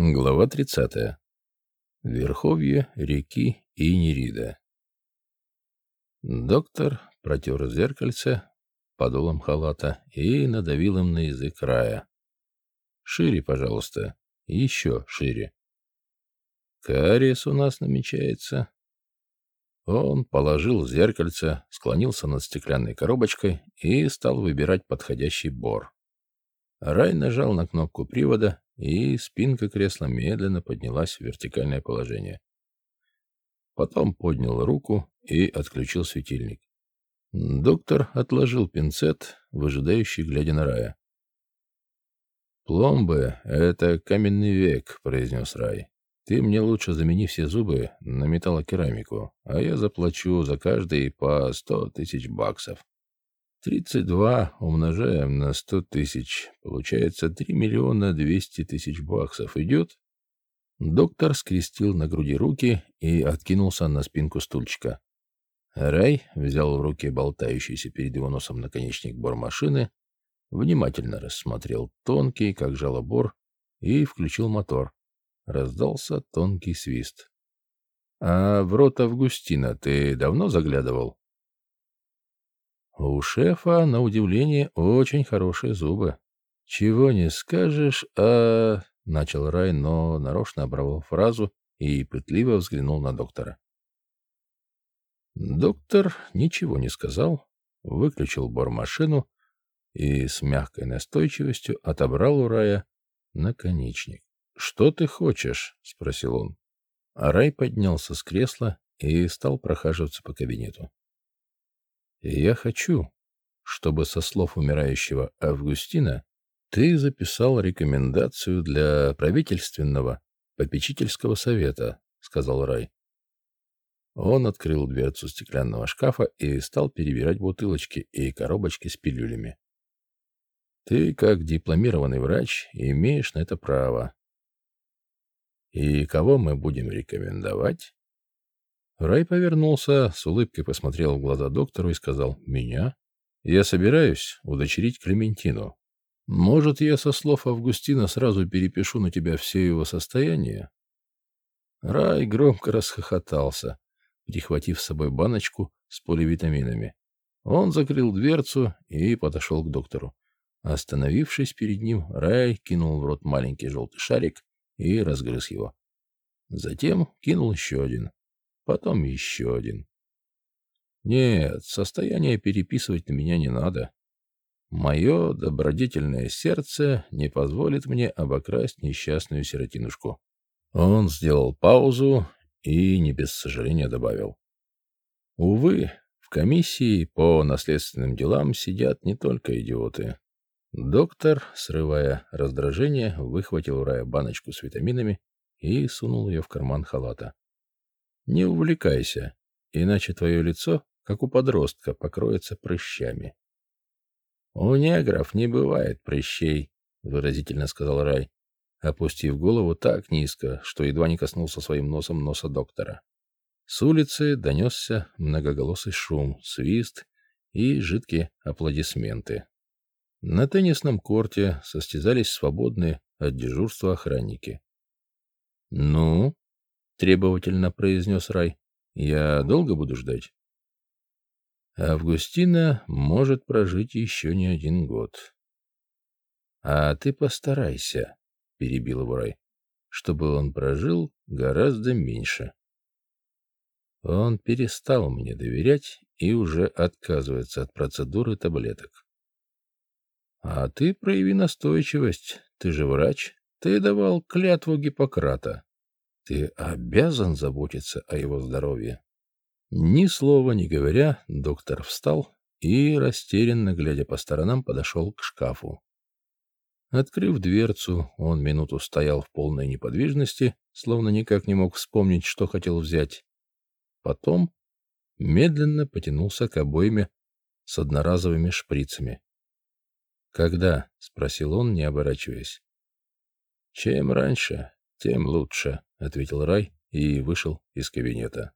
Глава 30. Верховье реки Инерида. Доктор протер зеркальце подолом халата и надавил им на язык рая. «Шире, пожалуйста. Еще шире. Кариес у нас намечается». Он положил зеркальце, склонился над стеклянной коробочкой и стал выбирать подходящий бор. Рай нажал на кнопку привода, и спинка кресла медленно поднялась в вертикальное положение. Потом поднял руку и отключил светильник. Доктор отложил пинцет, выжидающий, глядя на Рая. «Пломбы — это каменный век», — произнес Рай. «Ты мне лучше замени все зубы на металлокерамику, а я заплачу за каждый по сто тысяч баксов». Тридцать два умножаем на сто тысяч. Получается три миллиона двести тысяч баксов. Идет? Доктор скрестил на груди руки и откинулся на спинку стульчика. Рай взял в руки болтающийся перед его носом наконечник бормашины, внимательно рассмотрел тонкий, как жалобор, и включил мотор. Раздался тонкий свист. — А в рот Августина ты давно заглядывал? У шефа, на удивление, очень хорошие зубы. Чего не скажешь, а... Начал Рай, но нарочно оборвал фразу и пытливо взглянул на доктора. Доктор ничего не сказал, выключил бормашину и с мягкой настойчивостью отобрал у Рая наконечник. «Что ты хочешь?» — спросил он. А Рай поднялся с кресла и стал прохаживаться по кабинету. Я хочу, чтобы со слов умирающего Августина ты записал рекомендацию для правительственного попечительского совета, сказал Рай. Он открыл дверцу стеклянного шкафа и стал перебирать бутылочки и коробочки с пилюлями. Ты, как дипломированный врач, имеешь на это право. И кого мы будем рекомендовать? Рай повернулся, с улыбкой посмотрел в глаза доктору и сказал «Меня? Я собираюсь удочерить Клементину. Может, я со слов Августина сразу перепишу на тебя все его состояние?» Рай громко расхохотался, прихватив с собой баночку с поливитаминами. Он закрыл дверцу и подошел к доктору. Остановившись перед ним, Рай кинул в рот маленький желтый шарик и разгрыз его. Затем кинул еще один потом еще один. Нет, состояние переписывать на меня не надо. Мое добродетельное сердце не позволит мне обокрасть несчастную сиротинушку. Он сделал паузу и не без сожаления добавил. Увы, в комиссии по наследственным делам сидят не только идиоты. Доктор, срывая раздражение, выхватил у Рая баночку с витаминами и сунул ее в карман халата. Не увлекайся, иначе твое лицо, как у подростка, покроется прыщами. — У негров не бывает прыщей, — выразительно сказал Рай, опустив голову так низко, что едва не коснулся своим носом носа доктора. С улицы донесся многоголосый шум, свист и жидкие аплодисменты. На теннисном корте состязались свободные от дежурства охранники. «Ну?» Требовательно произнес Рай. Я долго буду ждать? Августина может прожить еще не один год. А ты постарайся, перебил его Рай, чтобы он прожил гораздо меньше. Он перестал мне доверять и уже отказывается от процедуры таблеток. А ты прояви настойчивость, ты же врач, ты давал клятву Гиппократа. Ты обязан заботиться о его здоровье. Ни слова не говоря, доктор встал и, растерянно глядя по сторонам, подошел к шкафу. Открыв дверцу, он минуту стоял в полной неподвижности, словно никак не мог вспомнить, что хотел взять. Потом медленно потянулся к обойме с одноразовыми шприцами. «Когда?» — спросил он, не оборачиваясь. «Чем раньше, тем лучше», — ответил Рай и вышел из кабинета.